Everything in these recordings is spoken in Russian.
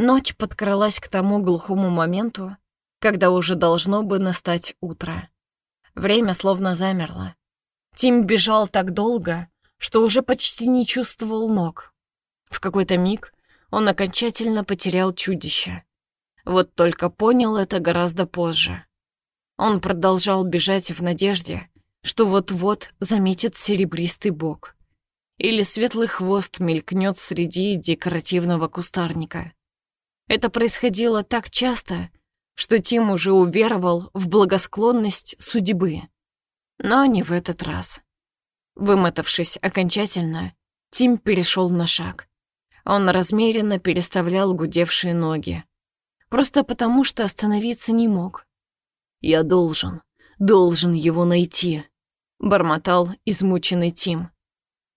Ночь подкралась к тому глухому моменту, когда уже должно бы настать утро. Время словно замерло. Тим бежал так долго, что уже почти не чувствовал ног. В какой-то миг он окончательно потерял чудище. Вот только понял это гораздо позже. Он продолжал бежать в надежде, что вот-вот заметит серебристый бок. Или светлый хвост мелькнет среди декоративного кустарника. Это происходило так часто, что Тим уже уверовал в благосклонность судьбы. Но не в этот раз. Вымотавшись окончательно, Тим перешел на шаг. Он размеренно переставлял гудевшие ноги. Просто потому, что остановиться не мог. «Я должен, должен его найти», — бормотал измученный Тим.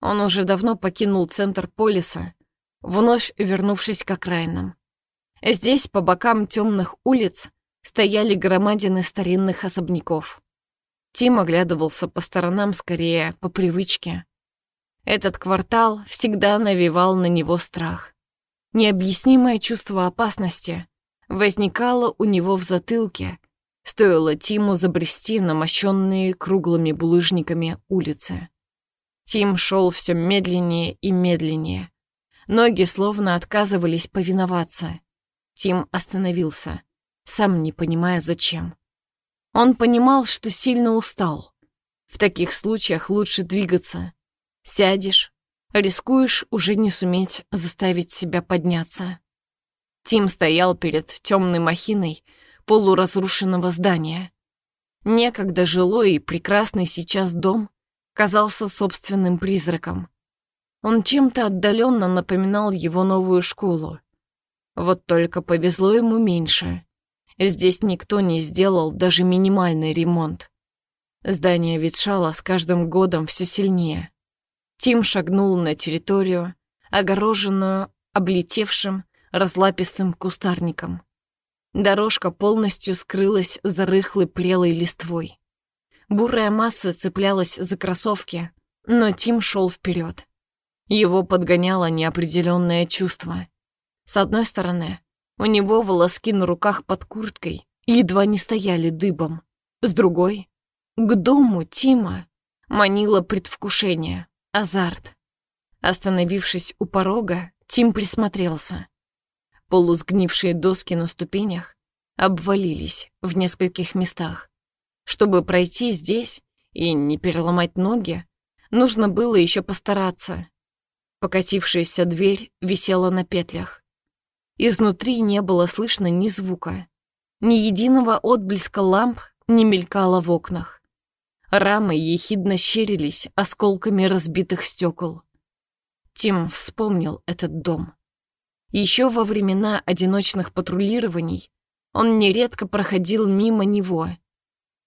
Он уже давно покинул центр полиса, вновь вернувшись к окраинам. Здесь, по бокам темных улиц, стояли громадины старинных особняков. Тим оглядывался по сторонам скорее по привычке. Этот квартал всегда навевал на него страх. Необъяснимое чувство опасности возникало у него в затылке, стоило Тиму забрести на мощенные круглыми булыжниками улицы. Тим шел все медленнее и медленнее. Ноги словно отказывались повиноваться. Тим остановился, сам не понимая зачем. Он понимал, что сильно устал. В таких случаях лучше двигаться. Сядешь, рискуешь уже не суметь заставить себя подняться. Тим стоял перед темной махиной полуразрушенного здания. Некогда жилой и прекрасный сейчас дом казался собственным призраком. Он чем-то отдаленно напоминал его новую школу. Вот только повезло ему меньше. Здесь никто не сделал даже минимальный ремонт. Здание ветшало с каждым годом все сильнее. Тим шагнул на территорию, огороженную облетевшим разлапистым кустарником. Дорожка полностью скрылась за рыхлой прелой листвой. Бурая масса цеплялась за кроссовки, но Тим шел вперед. Его подгоняло неопределенное чувство. С одной стороны, у него волоски на руках под курткой едва не стояли дыбом. С другой, к дому Тима манило предвкушение, азарт. Остановившись у порога, Тим присмотрелся. Полусгнившие доски на ступенях обвалились в нескольких местах. Чтобы пройти здесь и не переломать ноги, нужно было еще постараться. Покатившаяся дверь висела на петлях. Изнутри не было слышно ни звука. Ни единого отблеска ламп не мелькало в окнах. Рамы ехидно щерились осколками разбитых стекол. Тим вспомнил этот дом. Еще во времена одиночных патрулирований он нередко проходил мимо него.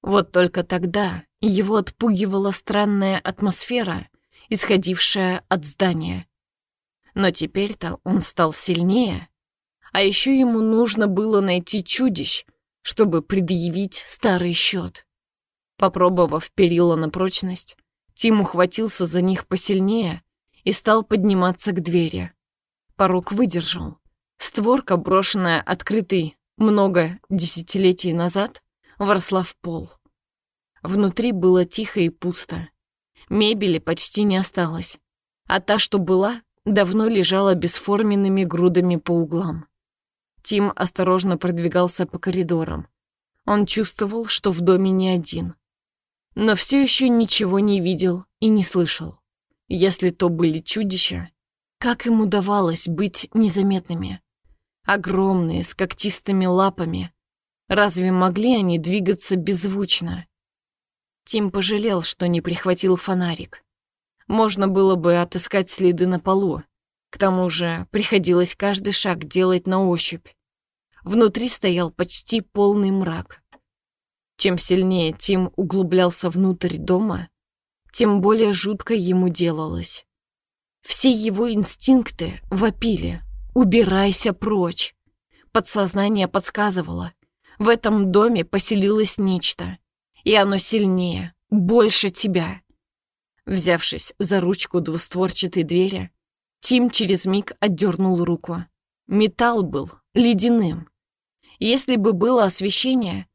Вот только тогда его отпугивала странная атмосфера, исходившая от здания. Но теперь-то он стал сильнее, а еще ему нужно было найти чудищ, чтобы предъявить старый счет. Попробовав перила на прочность, Тим ухватился за них посильнее и стал подниматься к двери. Порог выдержал. Створка, брошенная открытой много десятилетий назад, ворсла в пол. Внутри было тихо и пусто. Мебели почти не осталось, а та, что была, давно лежала бесформенными грудами по углам. Тим осторожно продвигался по коридорам. Он чувствовал, что в доме не один. Но все еще ничего не видел и не слышал. Если то были чудища, как им удавалось быть незаметными? Огромные, с когтистыми лапами. Разве могли они двигаться беззвучно? Тим пожалел, что не прихватил фонарик. Можно было бы отыскать следы на полу, к тому же приходилось каждый шаг делать на ощупь. Внутри стоял почти полный мрак. Чем сильнее Тим углублялся внутрь дома, тем более жутко ему делалось. Все его инстинкты вопили «Убирайся прочь!». Подсознание подсказывало, в этом доме поселилось нечто, и оно сильнее, больше тебя. Взявшись за ручку двустворчатой двери, Тим через миг отдернул руку. Металл был ледяным. Если бы было освещение,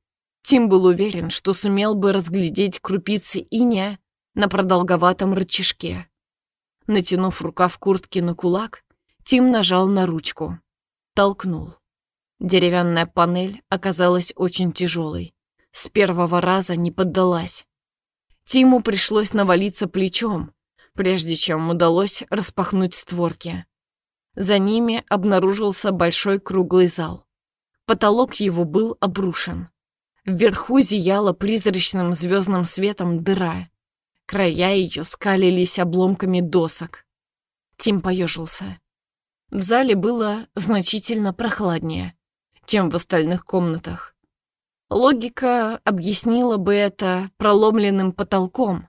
Тим был уверен, что сумел бы разглядеть крупицы иния на продолговатом рычажке. Натянув рукав куртки на кулак, Тим нажал на ручку. Толкнул. Деревянная панель оказалась очень тяжелой. С первого раза не поддалась. Тиму пришлось навалиться плечом, прежде чем удалось распахнуть створки. За ними обнаружился большой круглый зал. Потолок его был обрушен. Вверху зияла призрачным звездным светом дыра. Края ее скалились обломками досок. Тим поежился. В зале было значительно прохладнее, чем в остальных комнатах. Логика объяснила бы это проломленным потолком,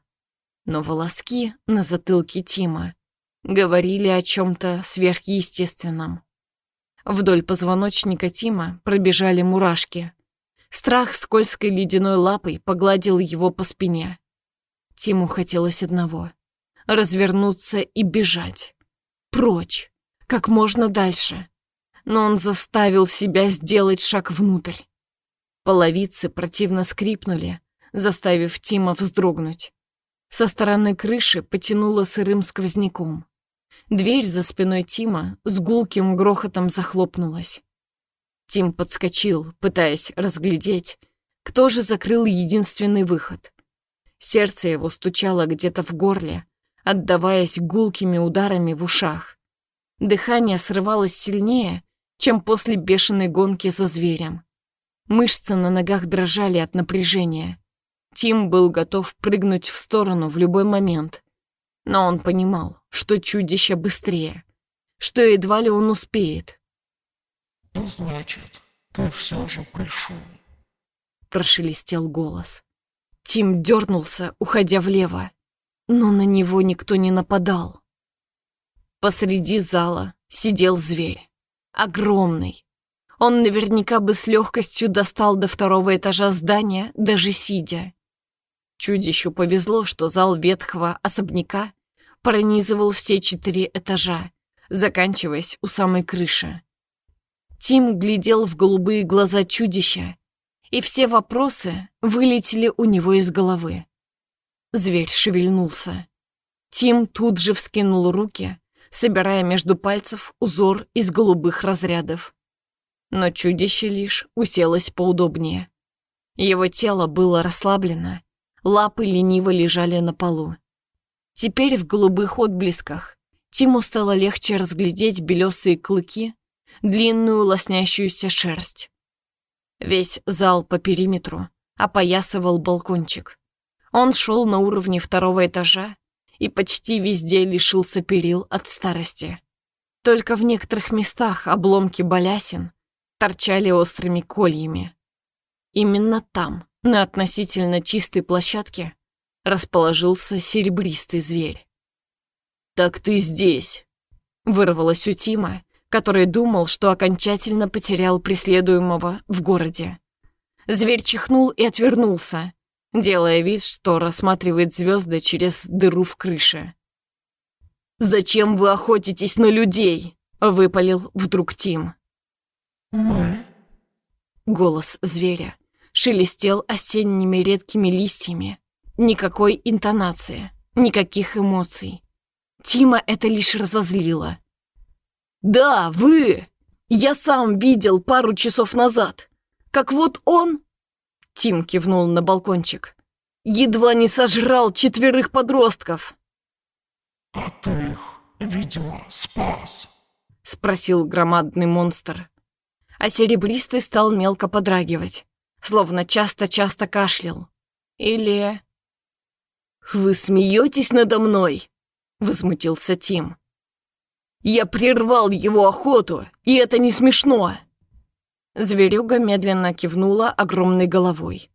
но волоски на затылке Тима говорили о чем-то сверхъестественном. Вдоль позвоночника Тима пробежали мурашки. Страх скользкой ледяной лапой погладил его по спине. Тиму хотелось одного — развернуться и бежать. Прочь, как можно дальше. Но он заставил себя сделать шаг внутрь. Половицы противно скрипнули, заставив Тима вздрогнуть. Со стороны крыши потянуло сырым сквозняком. Дверь за спиной Тима с гулким грохотом захлопнулась. Тим подскочил, пытаясь разглядеть, кто же закрыл единственный выход. Сердце его стучало где-то в горле, отдаваясь гулкими ударами в ушах. Дыхание срывалось сильнее, чем после бешеной гонки за зверем. Мышцы на ногах дрожали от напряжения. Тим был готов прыгнуть в сторону в любой момент. Но он понимал, что чудище быстрее, что едва ли он успеет. «Значит, ты все же пришел», — прошелестел голос. Тим дернулся, уходя влево, но на него никто не нападал. Посреди зала сидел зверь. Огромный. Он наверняка бы с легкостью достал до второго этажа здания, даже сидя. Чудищу повезло, что зал ветхого особняка пронизывал все четыре этажа, заканчиваясь у самой крыши. Тим глядел в голубые глаза чудища, и все вопросы вылетели у него из головы. Зверь шевельнулся. Тим тут же вскинул руки, собирая между пальцев узор из голубых разрядов. Но чудище лишь уселось поудобнее. Его тело было расслаблено, лапы лениво лежали на полу. Теперь в голубых отблесках Тиму стало легче разглядеть белесые клыки, длинную лоснящуюся шерсть. Весь зал по периметру опоясывал балкончик. Он шел на уровне второго этажа и почти везде лишился перил от старости. Только в некоторых местах обломки балясин торчали острыми кольями. Именно там, на относительно чистой площадке, расположился серебристый зверь. «Так ты здесь!» — вырвалось у Тима, который думал, что окончательно потерял преследуемого в городе. Зверь чихнул и отвернулся, делая вид, что рассматривает звезды через дыру в крыше. «Зачем вы охотитесь на людей?» — выпалил вдруг Тим. «Мы?» Голос зверя шелестел осенними редкими листьями. Никакой интонации, никаких эмоций. Тима это лишь разозлило. «Да, вы! Я сам видел пару часов назад, как вот он...» Тим кивнул на балкончик. «Едва не сожрал четверых подростков!» «А ты их, видимо, спас?» Спросил громадный монстр. А серебристый стал мелко подрагивать, словно часто-часто кашлял. Или... «Вы смеетесь надо мной?» — возмутился Тим. Я прервал его охоту, и это не смешно!» Зверюга медленно кивнула огромной головой.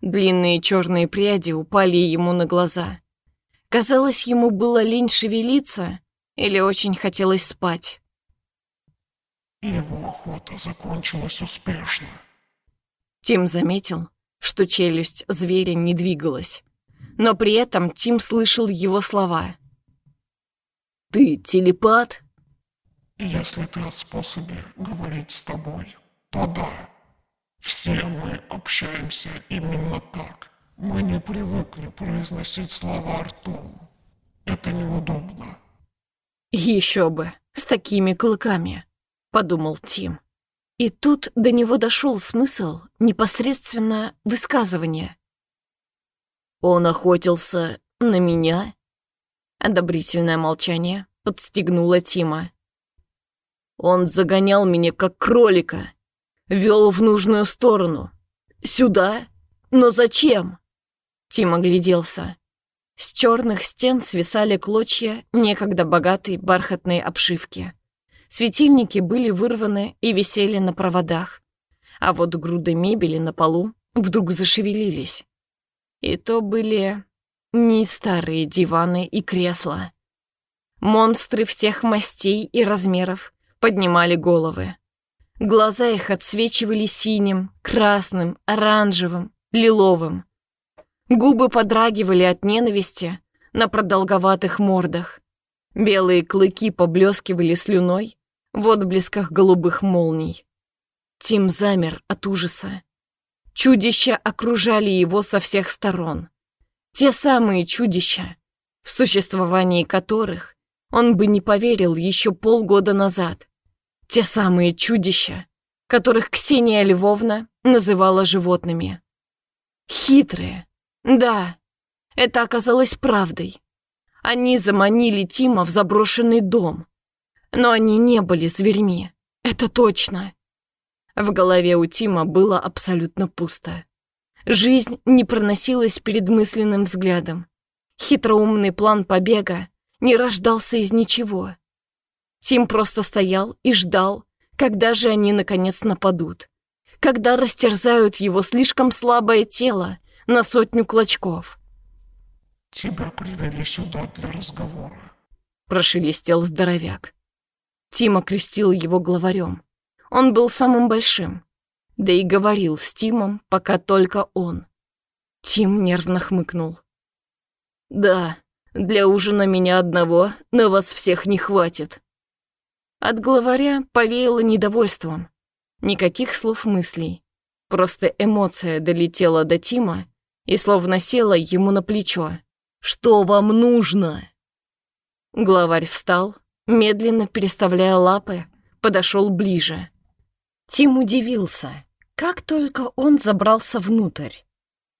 Длинные черные пряди упали ему на глаза. Казалось, ему было лень шевелиться или очень хотелось спать. Его охота закончилась успешно. Тим заметил, что челюсть зверя не двигалась. Но при этом Тим слышал его слова. «Ты телепат?» Если ты о способе говорить с тобой, то да. Все мы общаемся именно так. Мы не привыкли произносить слова ртом. Это неудобно. Еще бы, с такими клыками, подумал Тим. И тут до него дошел смысл непосредственно высказывания. Он охотился на меня? Одобрительное молчание подстегнуло Тима. Он загонял меня как кролика, вел в нужную сторону. Сюда? Но зачем? Тим огляделся. С черных стен свисали клочья некогда богатой бархатной обшивки. Светильники были вырваны и висели на проводах, а вот груды мебели на полу вдруг зашевелились. И то были не старые диваны и кресла. Монстры всех мастей и размеров поднимали головы. Глаза их отсвечивали синим, красным, оранжевым, лиловым. Губы подрагивали от ненависти на продолговатых мордах. Белые клыки поблескивали слюной в отблесках голубых молний. Тим замер от ужаса. Чудища окружали его со всех сторон. Те самые чудища, в существовании которых он бы не поверил еще полгода назад. Те самые чудища, которых Ксения Львовна называла животными. Хитрые, да, это оказалось правдой. Они заманили Тима в заброшенный дом. Но они не были зверьми, это точно. В голове у Тима было абсолютно пусто. Жизнь не проносилась перед мысленным взглядом. Хитроумный план побега не рождался из ничего. Тим просто стоял и ждал, когда же они наконец нападут. Когда растерзают его слишком слабое тело на сотню клочков. Тебя привели сюда для разговора. Прошелестел здоровяк. Тим окрестил его главарем. Он был самым большим. Да и говорил с Тимом пока только он. Тим нервно хмыкнул. «Да, для ужина меня одного на вас всех не хватит». От главаря повеяло недовольством. Никаких слов мыслей. Просто эмоция долетела до Тима и словно села ему на плечо. «Что вам нужно?» Главарь встал, медленно переставляя лапы, подошел ближе. Тим удивился, как только он забрался внутрь.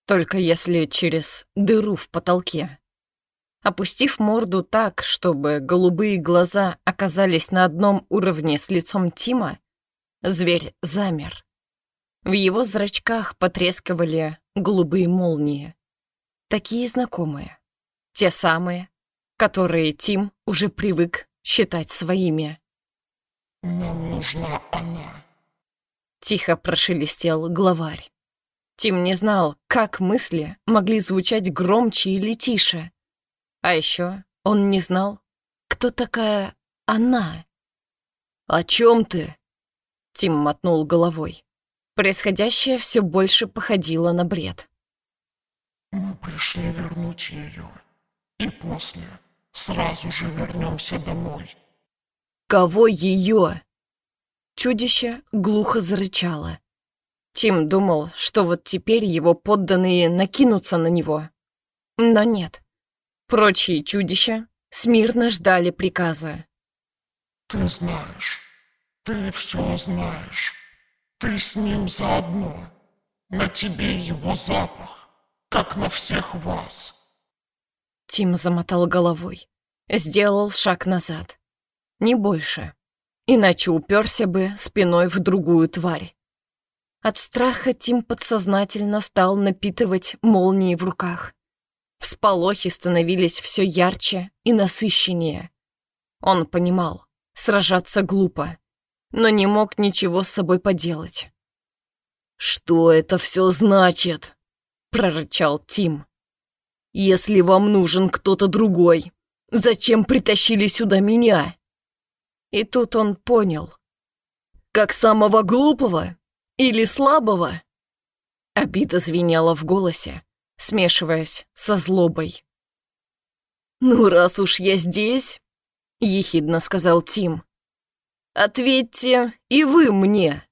Только если через дыру в потолке. Опустив морду так, чтобы голубые глаза оказались на одном уровне с лицом Тима, зверь замер. В его зрачках потрескивали голубые молнии. Такие знакомые. Те самые, которые Тим уже привык считать своими. Нам нужна она. Тихо прошелестел главарь. Тим не знал, как мысли могли звучать громче или тише. А еще он не знал, кто такая она. «О чем ты?» Тим мотнул головой. Происходящее все больше походило на бред. Мы пришли вернуть ее. И после сразу же вернемся домой. Кого ее? Чудище глухо зарычало. Тим думал, что вот теперь его подданные накинутся на него. Но нет. Прочие чудища смирно ждали приказа. Ты знаешь, ты все знаешь. Ты с ним заодно. На тебе его запах, как на всех вас. Тим замотал головой. Сделал шаг назад. Не больше. Иначе уперся бы спиной в другую тварь. От страха Тим подсознательно стал напитывать молнии в руках. Всполохи становились все ярче и насыщеннее. Он понимал, сражаться глупо но не мог ничего с собой поделать. «Что это все значит?» — прорычал Тим. «Если вам нужен кто-то другой, зачем притащили сюда меня?» И тут он понял. «Как самого глупого или слабого?» Обида звенела в голосе, смешиваясь со злобой. «Ну, раз уж я здесь», — ехидно сказал Тим, Ответьте и вы мне.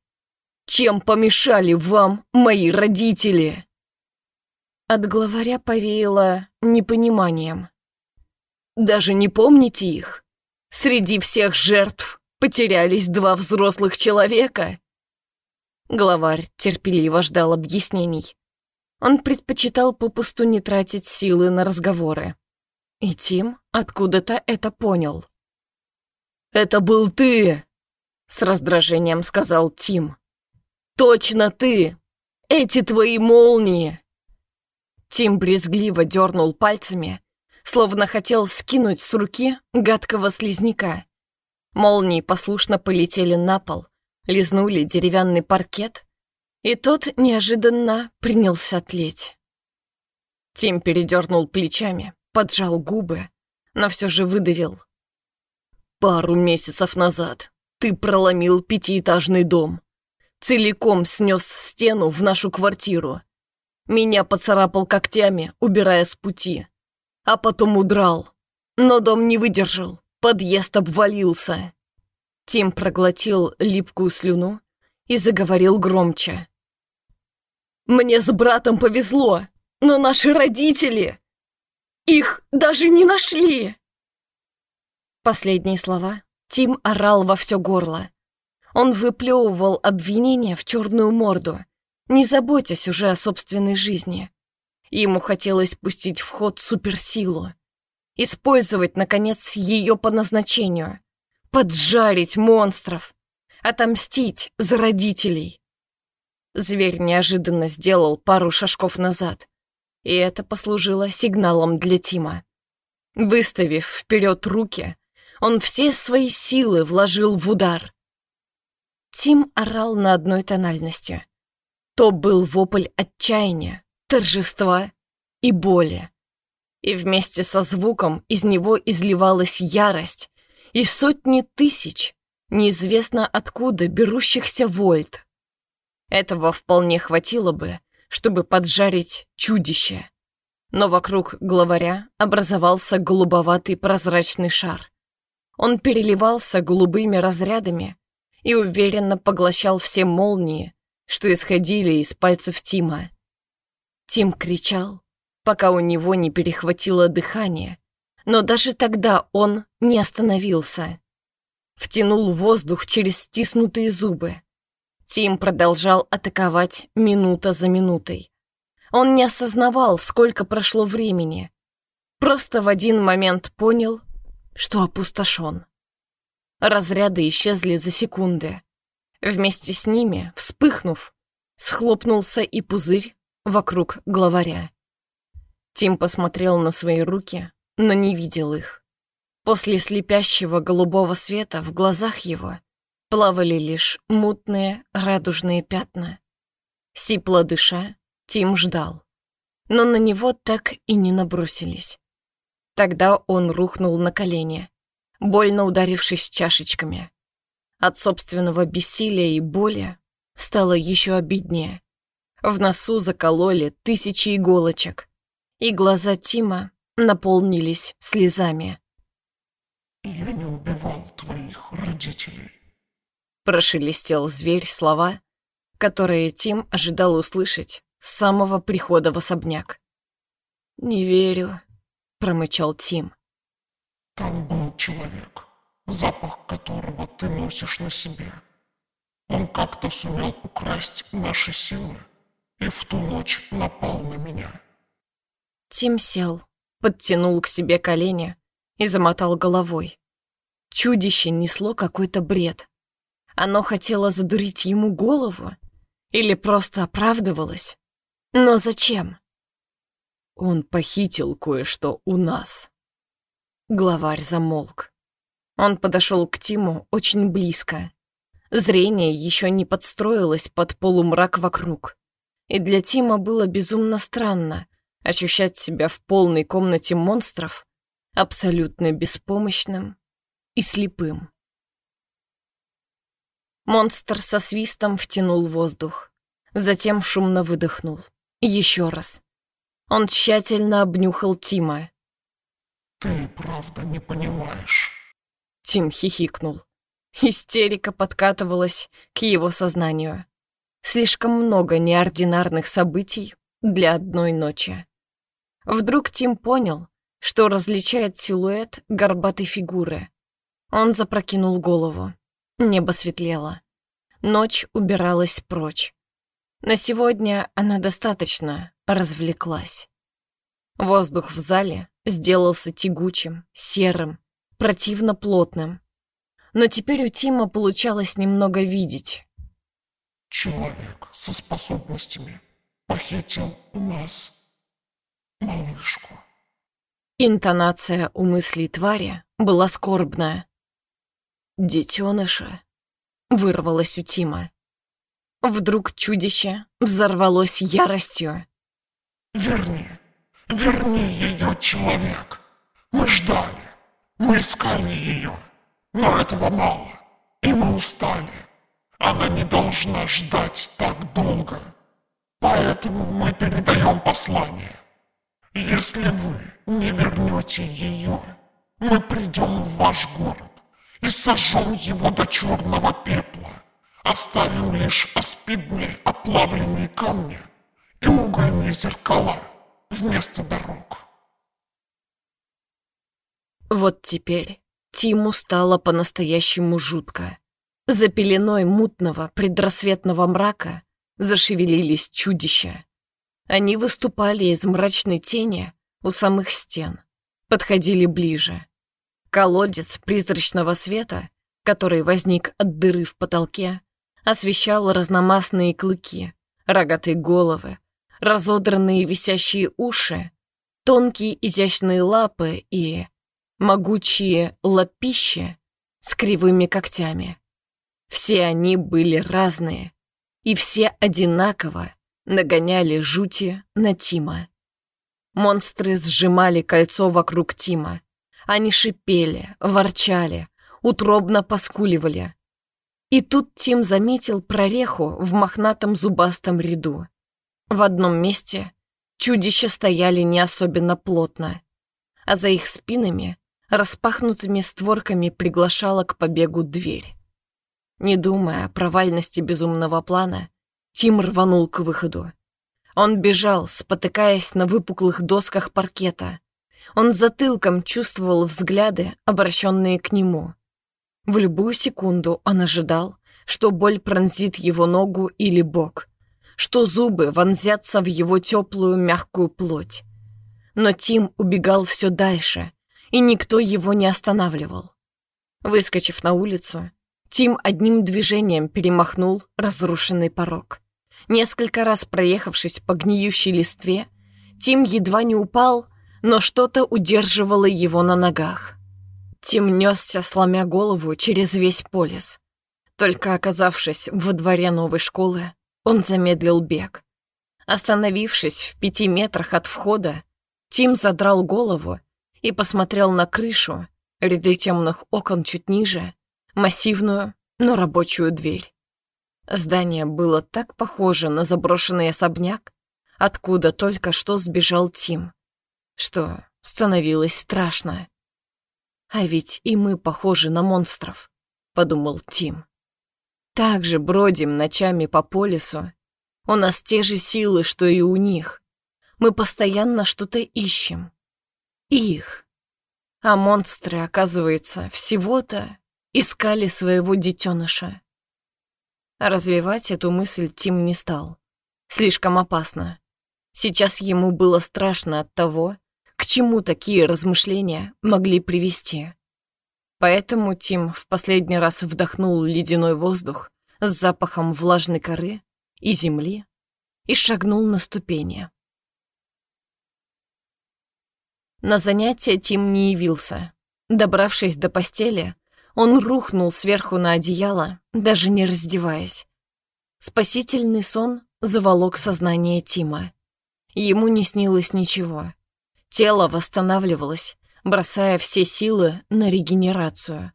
Чем помешали вам мои родители?» От главаря повеяло непониманием. «Даже не помните их? Среди всех жертв потерялись два взрослых человека?» Главарь терпеливо ждал объяснений. Он предпочитал попусту не тратить силы на разговоры. И Тим откуда-то это понял. «Это был ты!» — с раздражением сказал Тим. «Точно ты! Эти твои молнии!» Тим брезгливо дернул пальцами, словно хотел скинуть с руки гадкого слизняка. Молнии послушно полетели на пол, лизнули деревянный паркет, и тот неожиданно принялся тлеть. Тим передернул плечами, поджал губы, но все же выдавил. «Пару месяцев назад ты проломил пятиэтажный дом, целиком снес стену в нашу квартиру. Меня поцарапал когтями, убирая с пути, а потом удрал. Но дом не выдержал, подъезд обвалился». Тим проглотил липкую слюну и заговорил громче. «Мне с братом повезло, но наши родители...» Их даже не нашли!» Последние слова Тим орал во все горло. Он выплевывал обвинения в черную морду, не заботясь уже о собственной жизни. Ему хотелось пустить в ход суперсилу, использовать, наконец, ее по назначению, поджарить монстров, отомстить за родителей. Зверь неожиданно сделал пару шажков назад, и это послужило сигналом для Тима. Выставив вперед руки, он все свои силы вложил в удар. Тим орал на одной тональности. То был вопль отчаяния, торжества и боли. И вместе со звуком из него изливалась ярость и сотни тысяч, неизвестно откуда берущихся вольт. Этого вполне хватило бы, чтобы поджарить чудище. Но вокруг главаря образовался голубоватый прозрачный шар. Он переливался голубыми разрядами и уверенно поглощал все молнии, что исходили из пальцев Тима. Тим кричал, пока у него не перехватило дыхание, но даже тогда он не остановился. Втянул воздух через стиснутые зубы, Тим продолжал атаковать минута за минутой. Он не осознавал, сколько прошло времени. Просто в один момент понял, что опустошен. Разряды исчезли за секунды. Вместе с ними, вспыхнув, схлопнулся и пузырь вокруг главаря. Тим посмотрел на свои руки, но не видел их. После слепящего голубого света в глазах его плавали лишь мутные радужные пятна. Сипло дыша, Тим ждал. Но на него так и не набросились. Тогда он рухнул на колени, больно ударившись чашечками. От собственного бессилия и боли стало еще обиднее. В носу закололи тысячи иголочек, и глаза Тима наполнились слезами. «Я не убивал твоих родителей», Прошелестел зверь слова, которые Тим ожидал услышать с самого прихода в особняк. «Не верю», — промычал Тим. «Там был человек, запах которого ты носишь на себе. Он как-то сумел украсть наши силы и в ту ночь напал на меня». Тим сел, подтянул к себе колени и замотал головой. Чудище несло какой-то бред. Оно хотело задурить ему голову? Или просто оправдывалось? Но зачем? Он похитил кое-что у нас. Главарь замолк. Он подошел к Тиму очень близко. Зрение еще не подстроилось под полумрак вокруг. И для Тима было безумно странно ощущать себя в полной комнате монстров абсолютно беспомощным и слепым. Монстр со свистом втянул воздух. Затем шумно выдохнул. Еще раз. Он тщательно обнюхал Тима. «Ты правда не понимаешь?» Тим хихикнул. Истерика подкатывалась к его сознанию. Слишком много неординарных событий для одной ночи. Вдруг Тим понял, что различает силуэт горбатой фигуры. Он запрокинул голову. Небо светлело. Ночь убиралась прочь. На сегодня она достаточно развлеклась. Воздух в зале сделался тягучим, серым, противно плотным. Но теперь у Тима получалось немного видеть. Человек со способностями похитил у нас малышку. Интонация у мыслей твари была скорбная. «Детеныша», — вырвалось у Тима. Вдруг чудище взорвалось яростью. «Верни, верни ее, человек! Мы ждали, мы искали ее, но этого мало, и мы устали. Она не должна ждать так долго, поэтому мы передаем послание. Если вы не вернете ее, мы придем в ваш город и сожжем его до черного пепла. Оставим лишь аспидные оплавленные камни и угольные зеркала вместо дорог. Вот теперь Тиму стало по-настоящему жутко. За пеленой мутного предрассветного мрака зашевелились чудища. Они выступали из мрачной тени у самых стен, подходили ближе. Колодец призрачного света, который возник от дыры в потолке, освещал разномастные клыки, рогатые головы, разодранные висящие уши, тонкие изящные лапы и могучие лапища с кривыми когтями. Все они были разные, и все одинаково нагоняли жути на Тима. Монстры сжимали кольцо вокруг Тима. Они шипели, ворчали, утробно поскуливали. И тут Тим заметил прореху в мохнатом зубастом ряду. В одном месте чудища стояли не особенно плотно, а за их спинами распахнутыми створками приглашала к побегу дверь. Не думая о провальности безумного плана, Тим рванул к выходу. Он бежал, спотыкаясь на выпуклых досках паркета. Он затылком чувствовал взгляды, обращенные к нему. В любую секунду он ожидал, что боль пронзит его ногу или бок, что зубы вонзятся в его теплую мягкую плоть. Но Тим убегал все дальше, и никто его не останавливал. Выскочив на улицу, Тим одним движением перемахнул разрушенный порог. Несколько раз проехавшись по гниющей листве, Тим едва не упал, но что-то удерживало его на ногах. Тим несся, сломя голову через весь полис. Только оказавшись во дворе новой школы, он замедлил бег. Остановившись в пяти метрах от входа, Тим задрал голову и посмотрел на крышу, ряды темных окон чуть ниже, массивную, но рабочую дверь. Здание было так похоже на заброшенный особняк, откуда только что сбежал Тим, что становилось страшно. «А ведь и мы похожи на монстров», — подумал Тим. «Так же бродим ночами по полюсу. У нас те же силы, что и у них. Мы постоянно что-то ищем. Их. А монстры, оказывается, всего-то искали своего детеныша. Развивать эту мысль Тим не стал. Слишком опасно. Сейчас ему было страшно от того, к чему такие размышления могли привести. Поэтому Тим в последний раз вдохнул ледяной воздух с запахом влажной коры и земли и шагнул на ступени. На занятие Тим не явился. Добравшись до постели, он рухнул сверху на одеяло, даже не раздеваясь. Спасительный сон заволок сознание Тима. Ему не снилось ничего. Тело восстанавливалось, бросая все силы на регенерацию.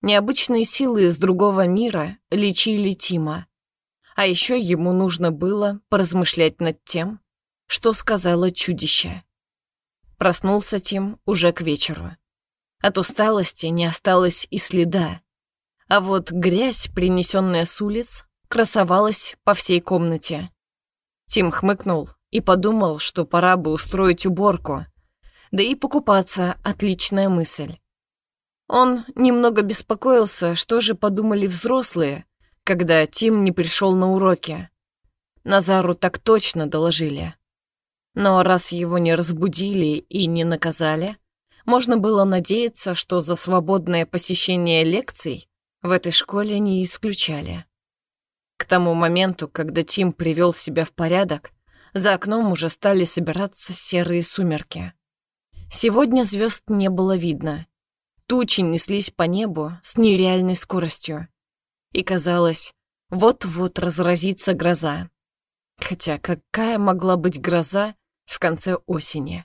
Необычные силы из другого мира лечили Тима. А еще ему нужно было поразмышлять над тем, что сказала чудище. Проснулся Тим уже к вечеру. От усталости не осталось и следа. А вот грязь, принесенная с улиц, красовалась по всей комнате. Тим хмыкнул и подумал, что пора бы устроить уборку. Да и покупаться — отличная мысль. Он немного беспокоился, что же подумали взрослые, когда Тим не пришел на уроки. Назару так точно доложили. Но раз его не разбудили и не наказали, можно было надеяться, что за свободное посещение лекций в этой школе не исключали. К тому моменту, когда Тим привел себя в порядок, за окном уже стали собираться серые сумерки. Сегодня звезд не было видно. Тучи неслись по небу с нереальной скоростью. И казалось, вот-вот разразится гроза. Хотя какая могла быть гроза в конце осени?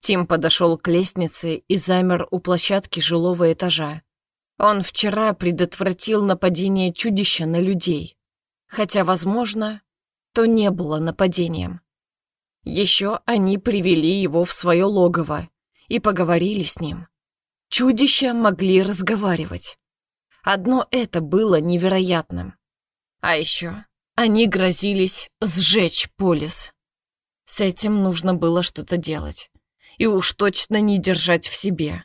Тим подошел к лестнице и замер у площадки жилого этажа. Он вчера предотвратил нападение чудища на людей. Хотя, возможно, то не было нападением. Еще они привели его в свое логово и поговорили с ним. Чудища могли разговаривать. Одно это было невероятным. А еще они грозились сжечь полис. С этим нужно было что-то делать. И уж точно не держать в себе.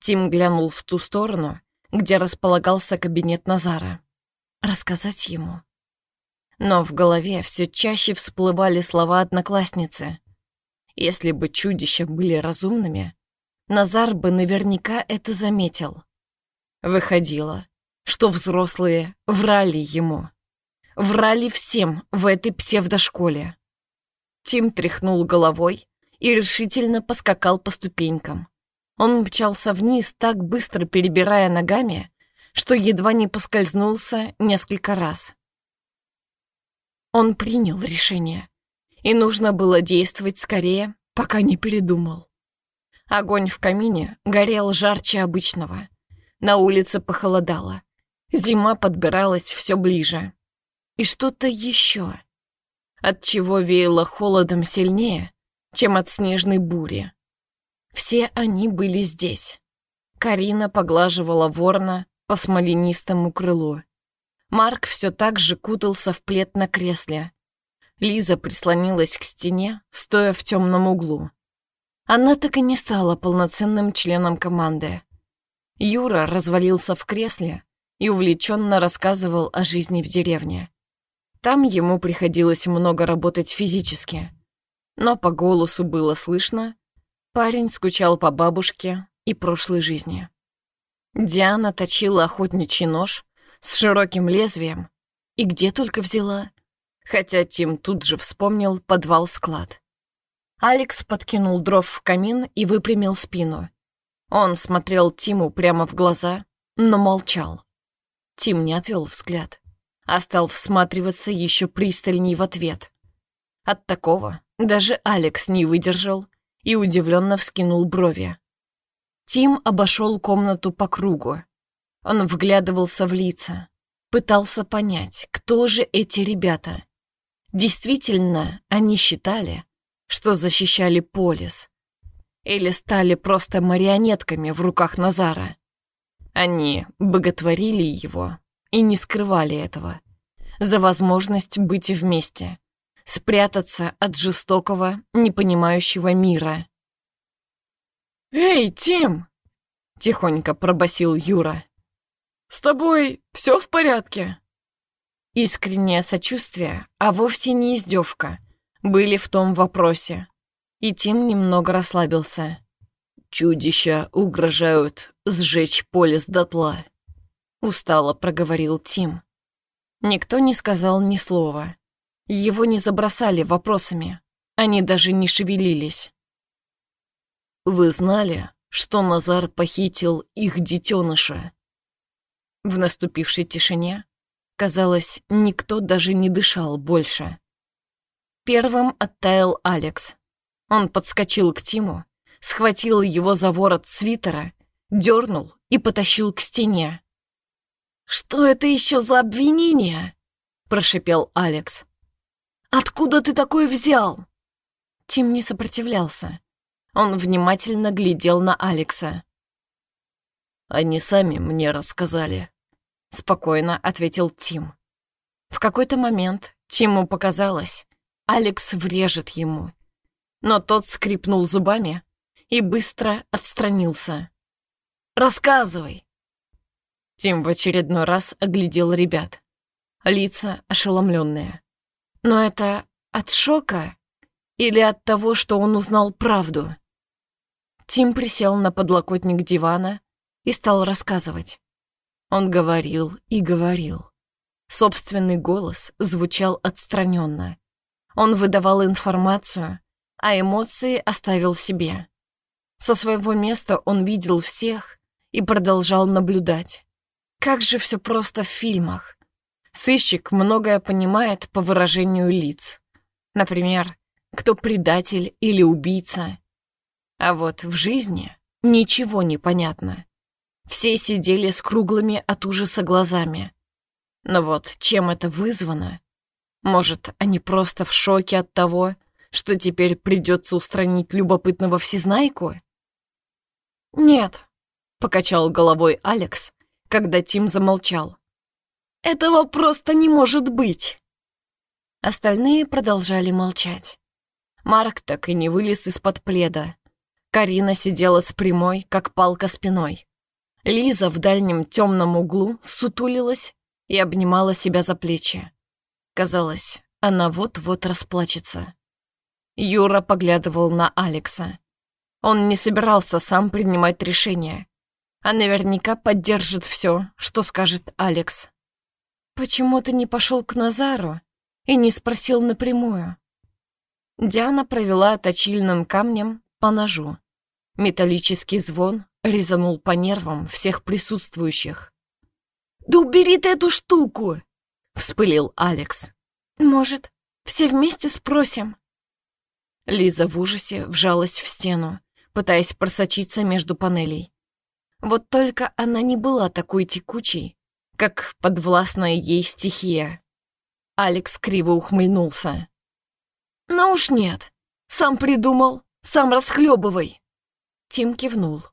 Тим глянул в ту сторону, где располагался кабинет Назара. Рассказать ему. Но в голове все чаще всплывали слова одноклассницы. Если бы чудища были разумными, Назар бы наверняка это заметил. Выходило, что взрослые врали ему. Врали всем в этой псевдошколе. Тим тряхнул головой и решительно поскакал по ступенькам. Он мчался вниз, так быстро перебирая ногами, что едва не поскользнулся несколько раз. Он принял решение, и нужно было действовать скорее, пока не передумал. Огонь в камине горел жарче обычного. На улице похолодало. Зима подбиралась все ближе. И что-то еще, от чего веяло холодом сильнее, чем от снежной бури. Все они были здесь. Карина поглаживала ворона по смоленистому крылу. Марк все так же кутался в плед на кресле. Лиза прислонилась к стене, стоя в темном углу. Она так и не стала полноценным членом команды. Юра развалился в кресле и увлеченно рассказывал о жизни в деревне. Там ему приходилось много работать физически. Но по голосу было слышно, парень скучал по бабушке и прошлой жизни. Диана точила охотничий нож, с широким лезвием. И где только взяла. Хотя Тим тут же вспомнил подвал-склад. Алекс подкинул дров в камин и выпрямил спину. Он смотрел Тиму прямо в глаза, но молчал. Тим не отвел взгляд, а стал всматриваться еще пристальней в ответ. От такого даже Алекс не выдержал и удивленно вскинул брови. Тим обошел комнату по кругу, он вглядывался в лица, пытался понять, кто же эти ребята. Действительно, они считали, что защищали полис. Или стали просто марионетками в руках Назара. Они боготворили его и не скрывали этого. За возможность быть вместе, спрятаться от жестокого, непонимающего мира. «Эй, Тим!» — тихонько пробасил Юра. С тобой все в порядке?» Искреннее сочувствие, а вовсе не издевка, были в том вопросе. И Тим немного расслабился. «Чудища угрожают сжечь поле с дотла», — устало проговорил Тим. Никто не сказал ни слова. Его не забросали вопросами. Они даже не шевелились. «Вы знали, что Назар похитил их детеныша?» В наступившей тишине, казалось, никто даже не дышал больше. Первым оттаял Алекс. Он подскочил к Тиму, схватил его за ворот свитера, дернул и потащил к стене. «Что это еще за обвинение?» – прошипел Алекс. «Откуда ты такой взял?» Тим не сопротивлялся. Он внимательно глядел на Алекса. Они сами мне рассказали. Спокойно ответил Тим. В какой-то момент Тиму показалось, Алекс врежет ему. Но тот скрипнул зубами и быстро отстранился. «Рассказывай!» Тим в очередной раз оглядел ребят. Лица ошеломленные. Но это от шока или от того, что он узнал правду? Тим присел на подлокотник дивана и стал рассказывать. Он говорил и говорил. Собственный голос звучал отстраненно. Он выдавал информацию, а эмоции оставил себе. Со своего места он видел всех и продолжал наблюдать. Как же все просто в фильмах. Сыщик многое понимает по выражению лиц. Например, кто предатель или убийца. А вот в жизни ничего не понятно. Все сидели с круглыми от ужаса глазами. Но вот чем это вызвано? Может, они просто в шоке от того, что теперь придется устранить любопытного всезнайку? «Нет», — покачал головой Алекс, когда Тим замолчал. «Этого просто не может быть!» Остальные продолжали молчать. Марк так и не вылез из-под пледа. Карина сидела с прямой, как палка спиной. Лиза в дальнем темном углу сутулилась и обнимала себя за плечи. Казалось, она вот-вот расплачется. Юра поглядывал на Алекса. Он не собирался сам принимать решение, а наверняка поддержит все, что скажет Алекс. «Почему ты не пошел к Назару и не спросил напрямую?» Диана провела точильным камнем по ножу. Металлический звон резанул по нервам всех присутствующих. «Да убери ты эту штуку!» — вспылил Алекс. «Может, все вместе спросим?» Лиза в ужасе вжалась в стену, пытаясь просочиться между панелей. Вот только она не была такой текучей, как подвластная ей стихия. Алекс криво ухмыльнулся. «Ну уж нет. Сам придумал, сам расхлебывай!» Тим кивнул.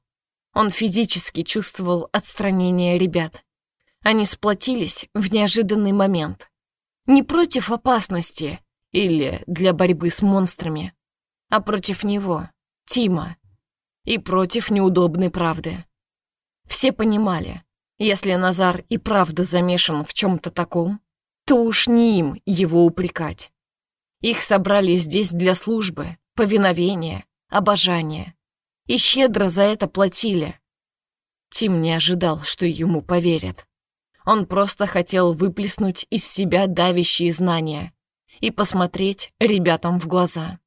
Он физически чувствовал отстранение ребят. Они сплотились в неожиданный момент. Не против опасности или для борьбы с монстрами, а против него, Тима, и против неудобной правды. Все понимали, если Назар и правда замешан в чем-то таком, то уж не им его упрекать. Их собрали здесь для службы, повиновения, обожания. И щедро за это платили. Тим не ожидал, что ему поверят. Он просто хотел выплеснуть из себя давящие знания и посмотреть ребятам в глаза.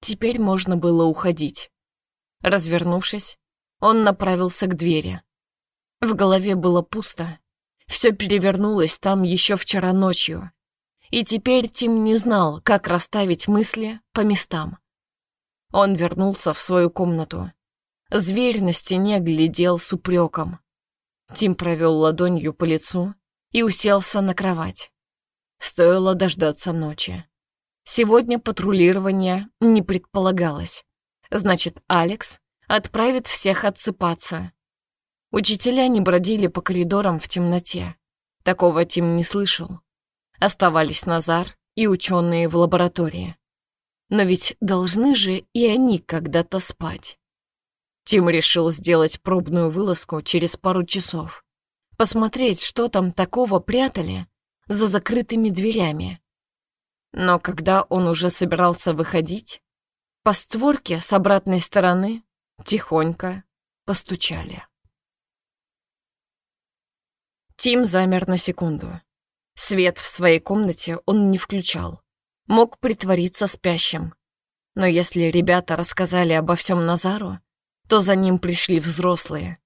Теперь можно было уходить. Развернувшись, он направился к двери. В голове было пусто. Все перевернулось там еще вчера ночью. И теперь Тим не знал, как расставить мысли по местам. Он вернулся в свою комнату. Зверь на стене глядел с упреком. Тим провел ладонью по лицу и уселся на кровать. Стоило дождаться ночи. Сегодня патрулирование не предполагалось. Значит, Алекс отправит всех отсыпаться. Учителя не бродили по коридорам в темноте. Такого Тим не слышал. Оставались Назар и ученые в лаборатории. Но ведь должны же и они когда-то спать. Тим решил сделать пробную вылазку через пару часов. Посмотреть, что там такого прятали за закрытыми дверями. Но когда он уже собирался выходить, по створке с обратной стороны тихонько постучали. Тим замер на секунду. Свет в своей комнате он не включал. Мог притвориться спящим. Но если ребята рассказали обо всем Назару, то за ним пришли взрослые.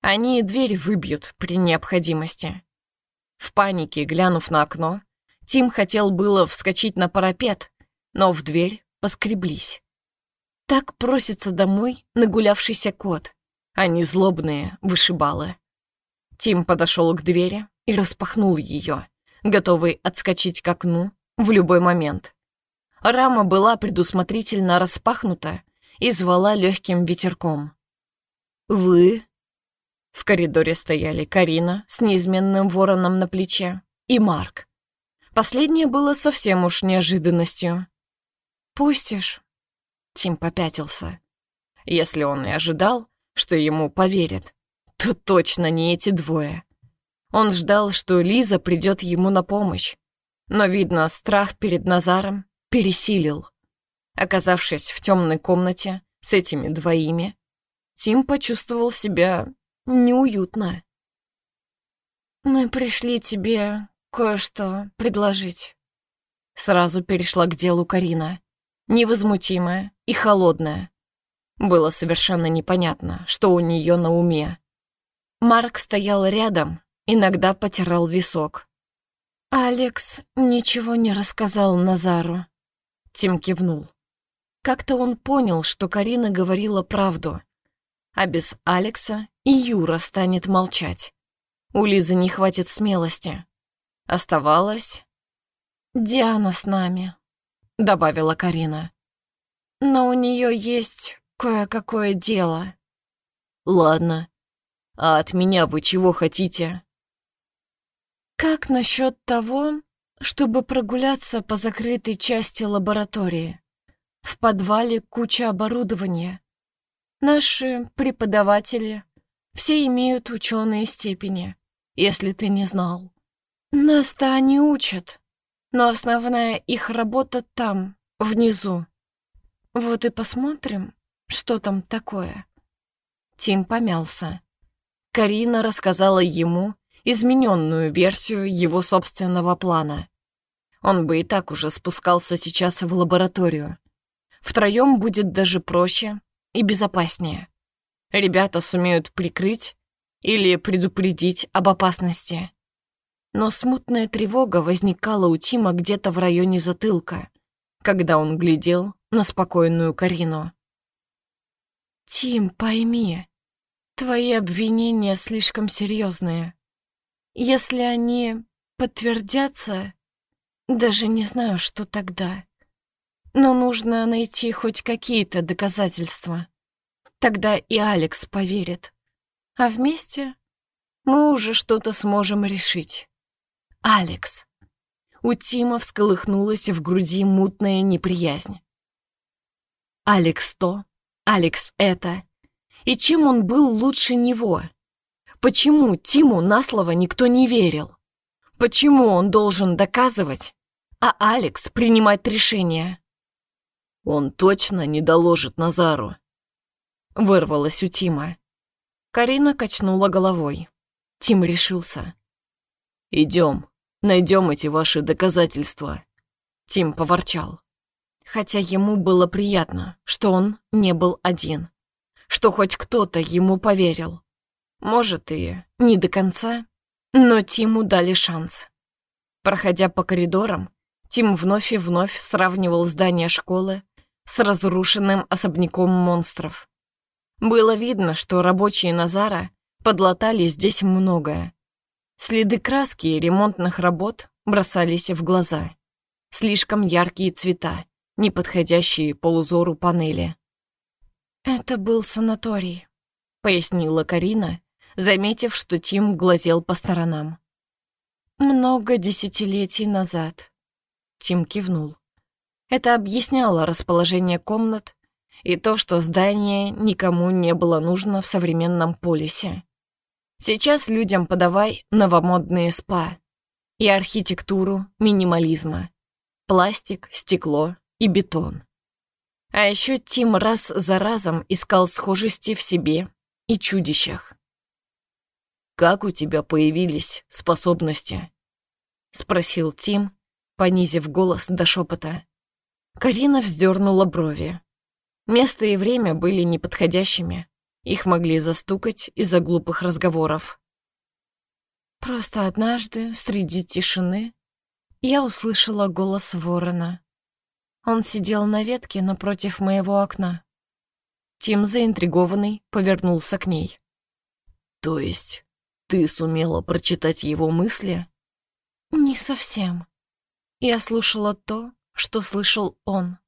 Они и дверь выбьют при необходимости. В панике, глянув на окно, Тим хотел было вскочить на парапет, но в дверь поскреблись. Так просится домой нагулявшийся кот, а не злобные вышибалы. Тим подошел к двери и распахнул ее, готовый отскочить к окну в любой момент. Рама была предусмотрительно распахнута, и звала легким ветерком. «Вы?» В коридоре стояли Карина с неизменным вороном на плече и Марк. Последнее было совсем уж неожиданностью. «Пустишь?» Тим попятился. Если он и ожидал, что ему поверят, то точно не эти двое. Он ждал, что Лиза придет ему на помощь, но, видно, страх перед Назаром пересилил. Оказавшись в темной комнате с этими двоими, Тим почувствовал себя неуютно. «Мы пришли тебе кое-что предложить». Сразу перешла к делу Карина, невозмутимая и холодная. Было совершенно непонятно, что у нее на уме. Марк стоял рядом, иногда потирал висок. «Алекс ничего не рассказал Назару», — Тим кивнул. Как-то он понял, что Карина говорила правду, а без Алекса и Юра станет молчать. У Лизы не хватит смелости. Оставалось... «Диана с нами», — добавила Карина. «Но у нее есть кое-какое дело». «Ладно. А от меня вы чего хотите?» «Как насчет того, чтобы прогуляться по закрытой части лаборатории? В подвале куча оборудования. Наши преподаватели все имеют ученые степени, если ты не знал. Нас-то они учат, но основная их работа там, внизу. Вот и посмотрим, что там такое. Тим помялся. Карина рассказала ему, измененную версию его собственного плана. Он бы и так уже спускался сейчас в лабораторию. Втроем будет даже проще и безопаснее. Ребята сумеют прикрыть или предупредить об опасности. Но смутная тревога возникала у Тима где-то в районе затылка, когда он глядел на спокойную Карину. «Тим, пойми, твои обвинения слишком серьезные. Если они подтвердятся, даже не знаю, что тогда. Но нужно найти хоть какие-то доказательства. Тогда и Алекс поверит. А вместе мы уже что-то сможем решить. Алекс. У Тима всколыхнулась в груди мутная неприязнь. Алекс то, Алекс это. И чем он был лучше него? Почему Тиму на слово никто не верил? Почему он должен доказывать, а Алекс принимать решение? Он точно не доложит Назару. Вырвалось у Тима. Карина качнула головой. Тим решился. Идем, найдем эти ваши доказательства. Тим поворчал. Хотя ему было приятно, что он не был один. Что хоть кто-то ему поверил. Может, и не до конца, но Тиму дали шанс. Проходя по коридорам, Тим вновь и вновь сравнивал здание школы с разрушенным особняком монстров. Было видно, что рабочие Назара подлатали здесь многое. Следы краски и ремонтных работ бросались в глаза. Слишком яркие цвета, не подходящие по узору панели. «Это был санаторий», — пояснила Карина, заметив, что Тим глазел по сторонам. «Много десятилетий назад», — Тим кивнул. Это объясняло расположение комнат и то, что здание никому не было нужно в современном полисе. Сейчас людям подавай новомодные спа и архитектуру минимализма. Пластик, стекло и бетон. А еще Тим раз за разом искал схожести в себе и чудищах. «Как у тебя появились способности?» — спросил Тим, понизив голос до шепота. Карина вздернула брови. Место и время были неподходящими. Их могли застукать из-за глупых разговоров. Просто однажды, среди тишины, я услышала голос ворона. Он сидел на ветке напротив моего окна. Тим, заинтригованный, повернулся к ней. «То есть ты сумела прочитать его мысли? Не совсем. Я слушала то, что слышал он.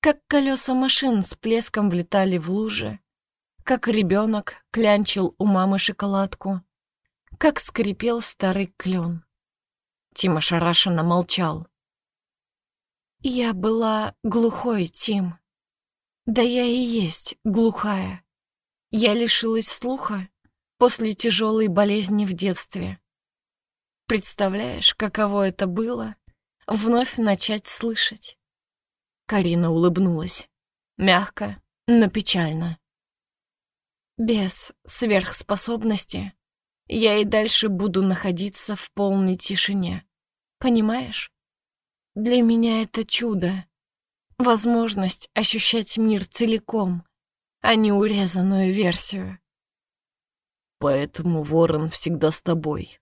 Как колеса машин с плеском влетали в лужи, как ребенок клянчил у мамы шоколадку, как скрипел старый клен. Тим ошарашенно молчал. «Я была глухой, Тим. Да я и есть глухая. Я лишилась слуха после тяжелой болезни в детстве. Представляешь, каково это было вновь начать слышать?» Карина улыбнулась. Мягко, но печально. Без сверхспособности я и дальше буду находиться в полной тишине. Понимаешь? Для меня это чудо. Возможность ощущать мир целиком, а не урезанную версию. Поэтому ворон всегда с тобой.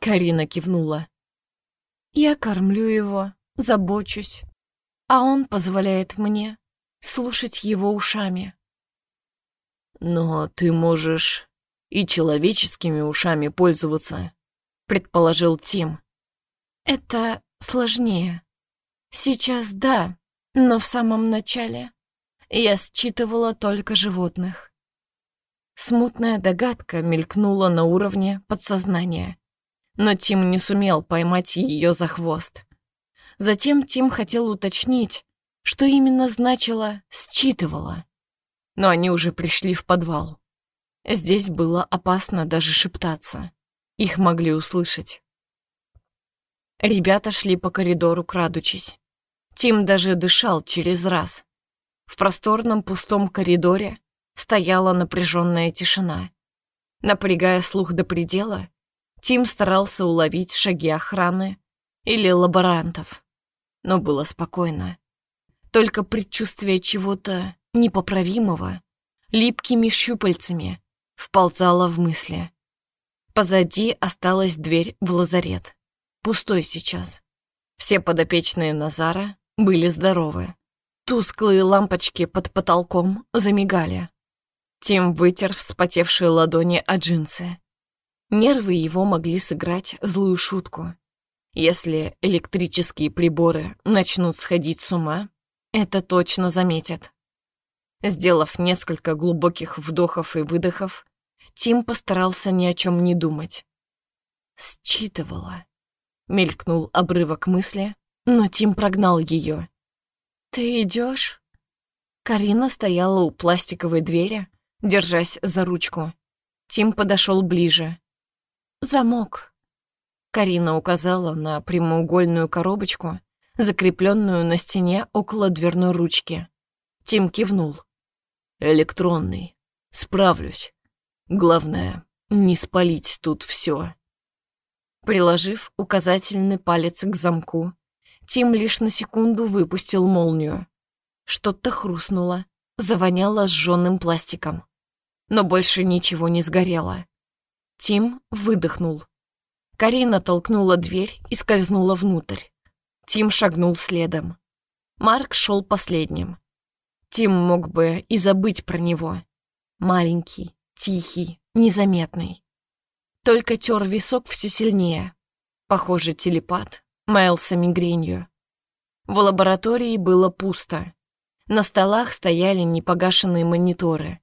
Карина кивнула. Я кормлю его, забочусь, а он позволяет мне слушать его ушами. Но ты можешь и человеческими ушами пользоваться, предположил Тим. Это сложнее. Сейчас да, но в самом начале я считывала только животных. Смутная догадка мелькнула на уровне подсознания, но Тим не сумел поймать ее за хвост. Затем Тим хотел уточнить, что именно значило «считывала» но они уже пришли в подвал. Здесь было опасно даже шептаться. Их могли услышать. Ребята шли по коридору, крадучись. Тим даже дышал через раз. В просторном пустом коридоре стояла напряженная тишина. Напрягая слух до предела, Тим старался уловить шаги охраны или лаборантов. Но было спокойно. Только предчувствие чего-то непоправимого, липкими щупальцами, вползала в мысли. Позади осталась дверь в лазарет. Пустой сейчас. Все подопечные Назара были здоровы. Тусклые лампочки под потолком замигали. Тим вытер вспотевшие ладони от джинсы. Нервы его могли сыграть злую шутку. Если электрические приборы начнут сходить с ума, это точно заметят. Сделав несколько глубоких вдохов и выдохов, Тим постарался ни о чем не думать. «Считывала», — мелькнул обрывок мысли, но Тим прогнал ее. «Ты идешь? Карина стояла у пластиковой двери, держась за ручку. Тим подошел ближе. «Замок». Карина указала на прямоугольную коробочку, закрепленную на стене около дверной ручки. Тим кивнул. Электронный. Справлюсь. Главное, не спалить тут все. Приложив указательный палец к замку, Тим лишь на секунду выпустил молнию. Что-то хрустнуло, завоняло сжёным пластиком. Но больше ничего не сгорело. Тим выдохнул. Карина толкнула дверь и скользнула внутрь. Тим шагнул следом. Марк шел последним. Тим мог бы и забыть про него. Маленький, тихий, незаметный. Только тер висок все сильнее. Похоже, телепат маялся мигренью. В лаборатории было пусто. На столах стояли непогашенные мониторы.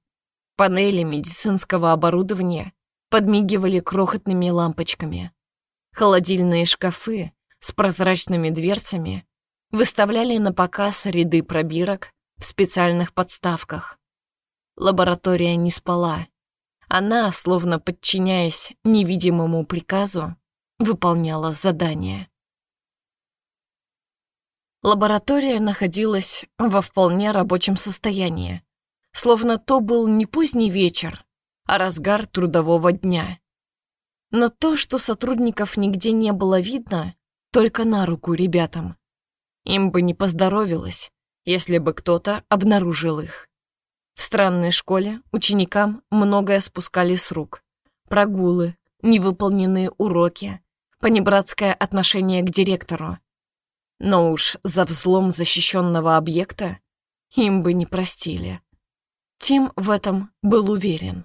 Панели медицинского оборудования подмигивали крохотными лампочками. Холодильные шкафы с прозрачными дверцами выставляли на показ ряды пробирок в специальных подставках. Лаборатория не спала. Она, словно подчиняясь невидимому приказу, выполняла задание. Лаборатория находилась во вполне рабочем состоянии, словно то был не поздний вечер, а разгар трудового дня. Но то, что сотрудников нигде не было видно, только на руку ребятам. Им бы не поздоровилось, если бы кто-то обнаружил их. В странной школе ученикам многое спускали с рук. Прогулы, невыполненные уроки, понебратское отношение к директору. Но уж за взлом защищенного объекта им бы не простили. Тим в этом был уверен.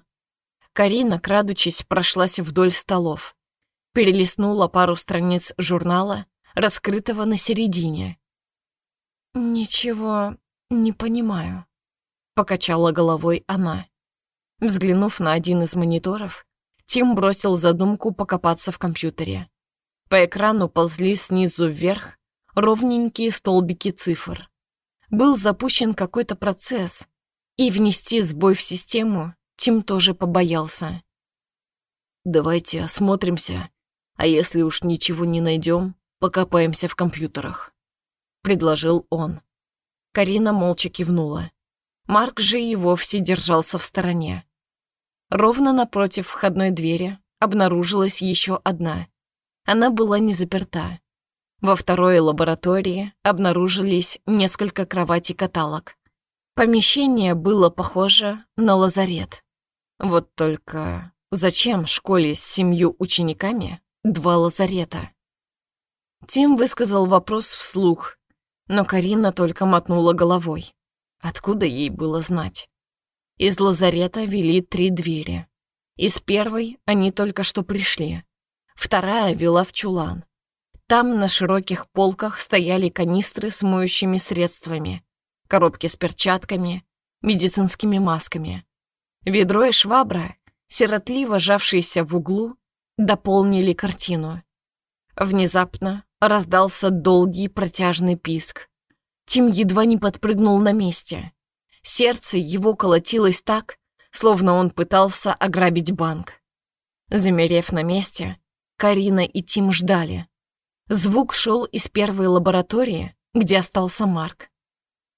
Карина, крадучись, прошлась вдоль столов. Перелистнула пару страниц журнала, раскрытого на середине, «Ничего не понимаю», — покачала головой она. Взглянув на один из мониторов, Тим бросил задумку покопаться в компьютере. По экрану ползли снизу вверх ровненькие столбики цифр. Был запущен какой-то процесс, и внести сбой в систему Тим тоже побоялся. «Давайте осмотримся, а если уж ничего не найдем, покопаемся в компьютерах», — предложил он. Карина молча кивнула. Марк же и вовсе держался в стороне. Ровно напротив входной двери обнаружилась еще одна. Она была не заперта. Во второй лаборатории обнаружились несколько кроватей-каталог. Помещение было похоже на лазарет. Вот только зачем школе с семью учениками два лазарета? Тим высказал вопрос вслух, но Карина только мотнула головой. Откуда ей было знать? Из лазарета вели три двери. Из первой они только что пришли. Вторая вела в чулан. Там на широких полках стояли канистры с моющими средствами, коробки с перчатками, медицинскими масками. Ведро и швабра, сиротливо жавшиеся в углу, дополнили картину. Внезапно раздался долгий протяжный писк. Тим едва не подпрыгнул на месте. Сердце его колотилось так, словно он пытался ограбить банк. Замерев на месте, Карина и Тим ждали. Звук шел из первой лаборатории, где остался Марк.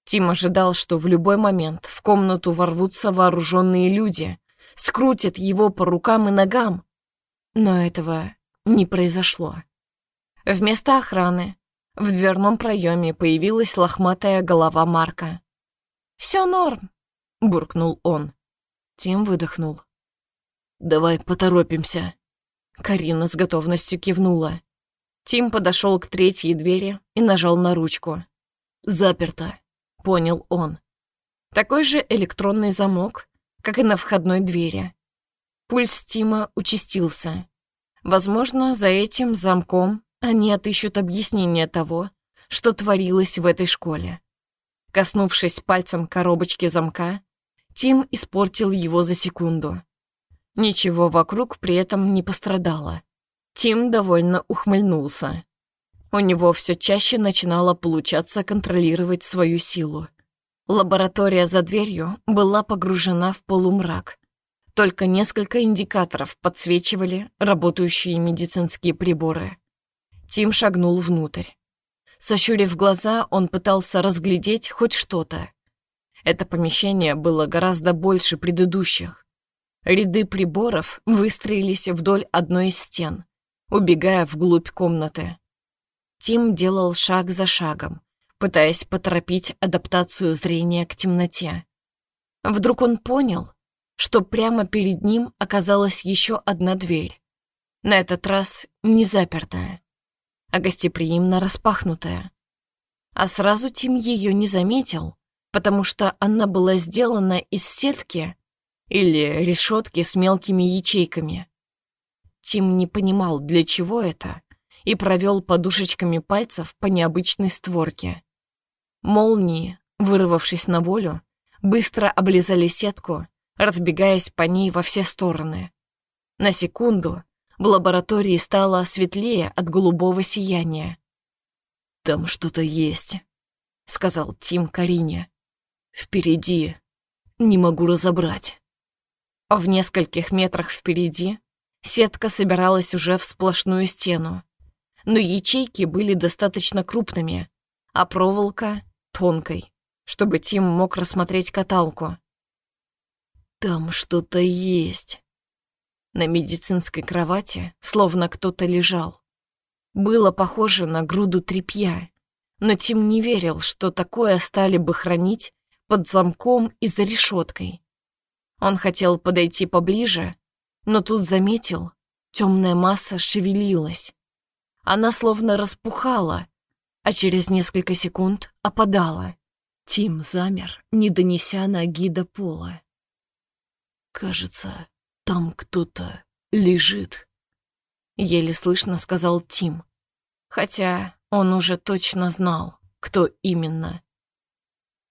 Тим ожидал, что в любой момент в комнату ворвутся вооруженные люди, скрутят его по рукам и ногам. Но этого не произошло. Вместо охраны в дверном проеме появилась лохматая голова Марка. «Все норм», — буркнул он. Тим выдохнул. «Давай поторопимся». Карина с готовностью кивнула. Тим подошел к третьей двери и нажал на ручку. «Заперто», — понял он. Такой же электронный замок, как и на входной двери. Пульс Тима участился. Возможно, за этим замком они отыщут объяснение того, что творилось в этой школе. Коснувшись пальцем коробочки замка, Тим испортил его за секунду. Ничего вокруг при этом не пострадало. Тим довольно ухмыльнулся. У него все чаще начинало получаться контролировать свою силу. Лаборатория за дверью была погружена в полумрак. Только несколько индикаторов подсвечивали работающие медицинские приборы. Тим шагнул внутрь. Сощурив глаза, он пытался разглядеть хоть что-то. Это помещение было гораздо больше предыдущих. Ряды приборов выстроились вдоль одной из стен — убегая вглубь комнаты. Тим делал шаг за шагом, пытаясь поторопить адаптацию зрения к темноте. Вдруг он понял, что прямо перед ним оказалась еще одна дверь. На этот раз не запертая, а гостеприимно распахнутая. А сразу Тим ее не заметил, потому что она была сделана из сетки или решетки с мелкими ячейками. Тим не понимал, для чего это, и провел подушечками пальцев по необычной створке. Молнии, вырвавшись на волю, быстро облизали сетку, разбегаясь по ней во все стороны. На секунду в лаборатории стало светлее от голубого сияния. «Там что-то есть», — сказал Тим Карине. «Впереди. Не могу разобрать». В нескольких метрах впереди Сетка собиралась уже в сплошную стену. Но ячейки были достаточно крупными, а проволока — тонкой, чтобы Тим мог рассмотреть каталку. «Там что-то есть». На медицинской кровати словно кто-то лежал. Было похоже на груду тряпья, но Тим не верил, что такое стали бы хранить под замком и за решеткой. Он хотел подойти поближе, но тут заметил, темная масса шевелилась. Она словно распухала, а через несколько секунд опадала. Тим замер, не донеся ноги до пола. «Кажется, там кто-то лежит», — еле слышно сказал Тим, хотя он уже точно знал, кто именно.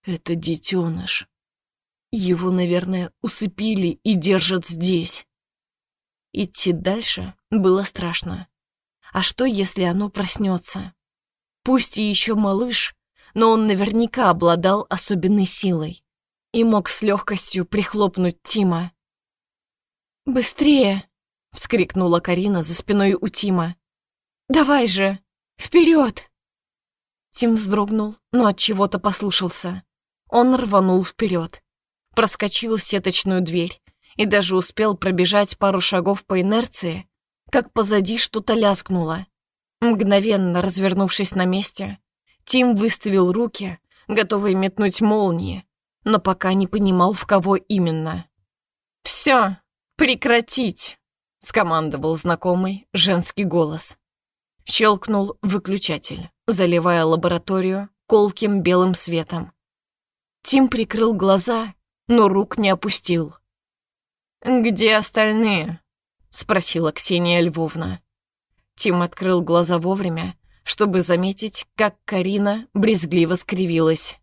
«Это детеныш. Его, наверное, усыпили и держат здесь. Идти дальше было страшно. А что, если оно проснется? Пусть и еще малыш, но он наверняка обладал особенной силой и мог с легкостью прихлопнуть Тима. «Быстрее!» — вскрикнула Карина за спиной у Тима. «Давай же! Вперед!» Тим вздрогнул, но от чего-то послушался. Он рванул вперед, проскочил сеточную дверь и даже успел пробежать пару шагов по инерции, как позади что-то лязгнуло. Мгновенно развернувшись на месте, Тим выставил руки, готовый метнуть молнии, но пока не понимал, в кого именно. «Все, прекратить!» — скомандовал знакомый женский голос. Щелкнул выключатель, заливая лабораторию колким белым светом. Тим прикрыл глаза, но рук не опустил. «Где остальные?» — спросила Ксения Львовна. Тим открыл глаза вовремя, чтобы заметить, как Карина брезгливо скривилась.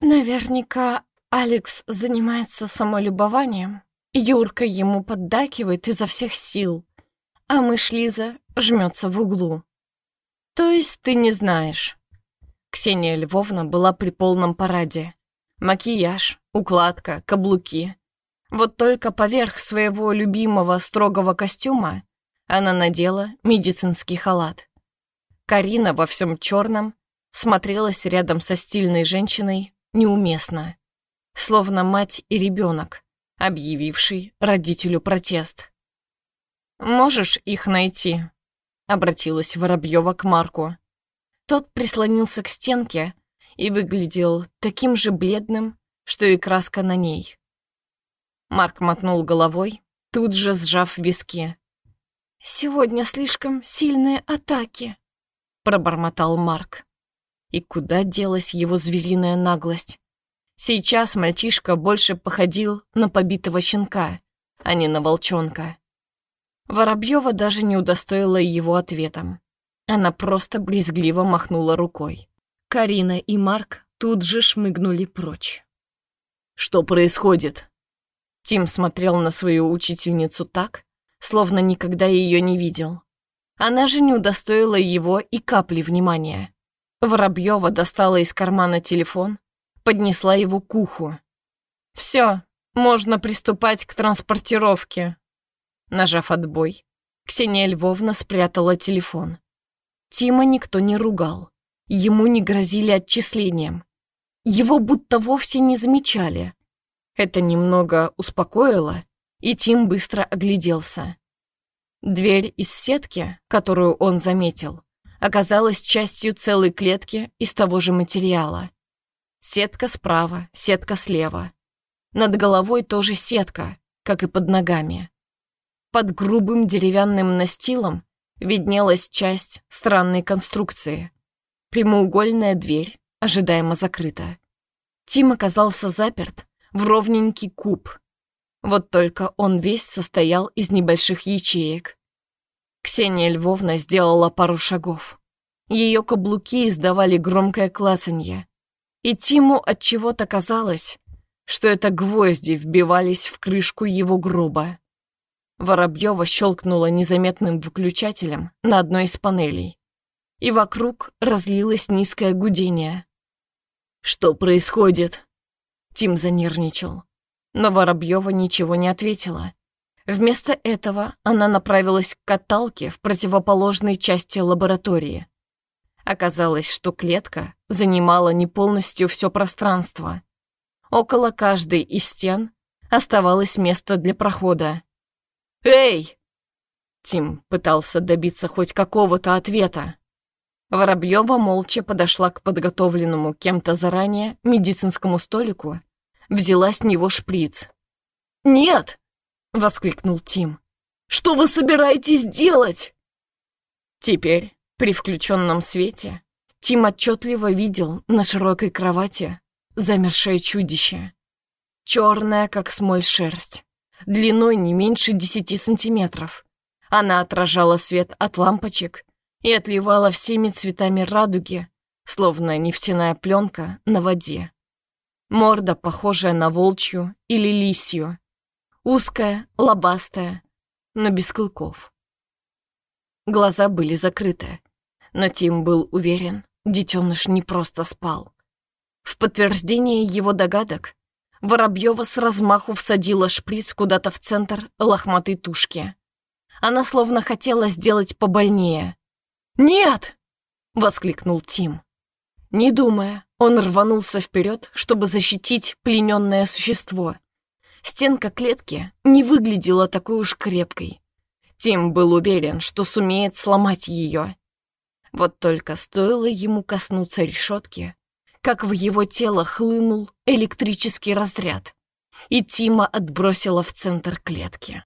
«Наверняка Алекс занимается самолюбованием. Юрка ему поддакивает изо всех сил, а мышь Лиза жмется в углу. То есть ты не знаешь?» Ксения Львовна была при полном параде. Макияж, укладка, каблуки. Вот только поверх своего любимого строгого костюма она надела медицинский халат. Карина во всем черном смотрелась рядом со стильной женщиной неуместно, словно мать и ребенок, объявивший родителю протест. «Можешь их найти?» — обратилась Воробьева к Марку. Тот прислонился к стенке и выглядел таким же бледным, что и краска на ней. Марк мотнул головой, тут же сжав виски. «Сегодня слишком сильные атаки», — пробормотал Марк. И куда делась его звериная наглость? Сейчас мальчишка больше походил на побитого щенка, а не на волчонка. Воробьева даже не удостоила его ответом. Она просто брезгливо махнула рукой. Карина и Марк тут же шмыгнули прочь. «Что происходит?» Тим смотрел на свою учительницу так, словно никогда ее не видел. Она же не удостоила его и капли внимания. Воробьева достала из кармана телефон, поднесла его к уху. «Все, можно приступать к транспортировке». Нажав отбой, Ксения Львовна спрятала телефон. Тима никто не ругал, ему не грозили отчислением. Его будто вовсе не замечали. Это немного успокоило, и Тим быстро огляделся. Дверь из сетки, которую он заметил, оказалась частью целой клетки из того же материала. Сетка справа, сетка слева. Над головой тоже сетка, как и под ногами. Под грубым деревянным настилом виднелась часть странной конструкции. Прямоугольная дверь, ожидаемо закрыта. Тим оказался заперт в ровненький куб, вот только он весь состоял из небольших ячеек. Ксения Львовна сделала пару шагов. Ее каблуки издавали громкое клацанье. И Тиму от чего-то казалось, что это гвозди вбивались в крышку его гроба. Воробьева щелкнула незаметным выключателем на одной из панелей. И вокруг разлилось низкое гудение. «Что происходит?» Тим занервничал но Воробьева ничего не ответила. Вместо этого она направилась к каталке в противоположной части лаборатории. Оказалось, что клетка занимала не полностью все пространство. Около каждой из стен оставалось место для прохода. «Эй!» Тим пытался добиться хоть какого-то ответа. Воробьева молча подошла к подготовленному кем-то заранее медицинскому столику взяла с него шприц. «Нет!» — воскликнул Тим. «Что вы собираетесь делать?» Теперь, при включенном свете, Тим отчетливо видел на широкой кровати замершее чудище. Черная, как смоль шерсть, длиной не меньше десяти сантиметров. Она отражала свет от лампочек и отливала всеми цветами радуги, словно нефтяная пленка на воде. Морда, похожая на волчью или лисью. Узкая, лобастая, но без клыков. Глаза были закрыты, но Тим был уверен, детеныш не просто спал. В подтверждение его догадок Воробьева с размаху всадила шприц куда-то в центр лохматой тушки. Она словно хотела сделать побольнее. «Нет!» — воскликнул Тим. Не думая, он рванулся вперед, чтобы защитить плененное существо. Стенка клетки не выглядела такой уж крепкой. Тим был уверен, что сумеет сломать ее. Вот только стоило ему коснуться решетки, как в его тело хлынул электрический разряд, и Тима отбросило в центр клетки.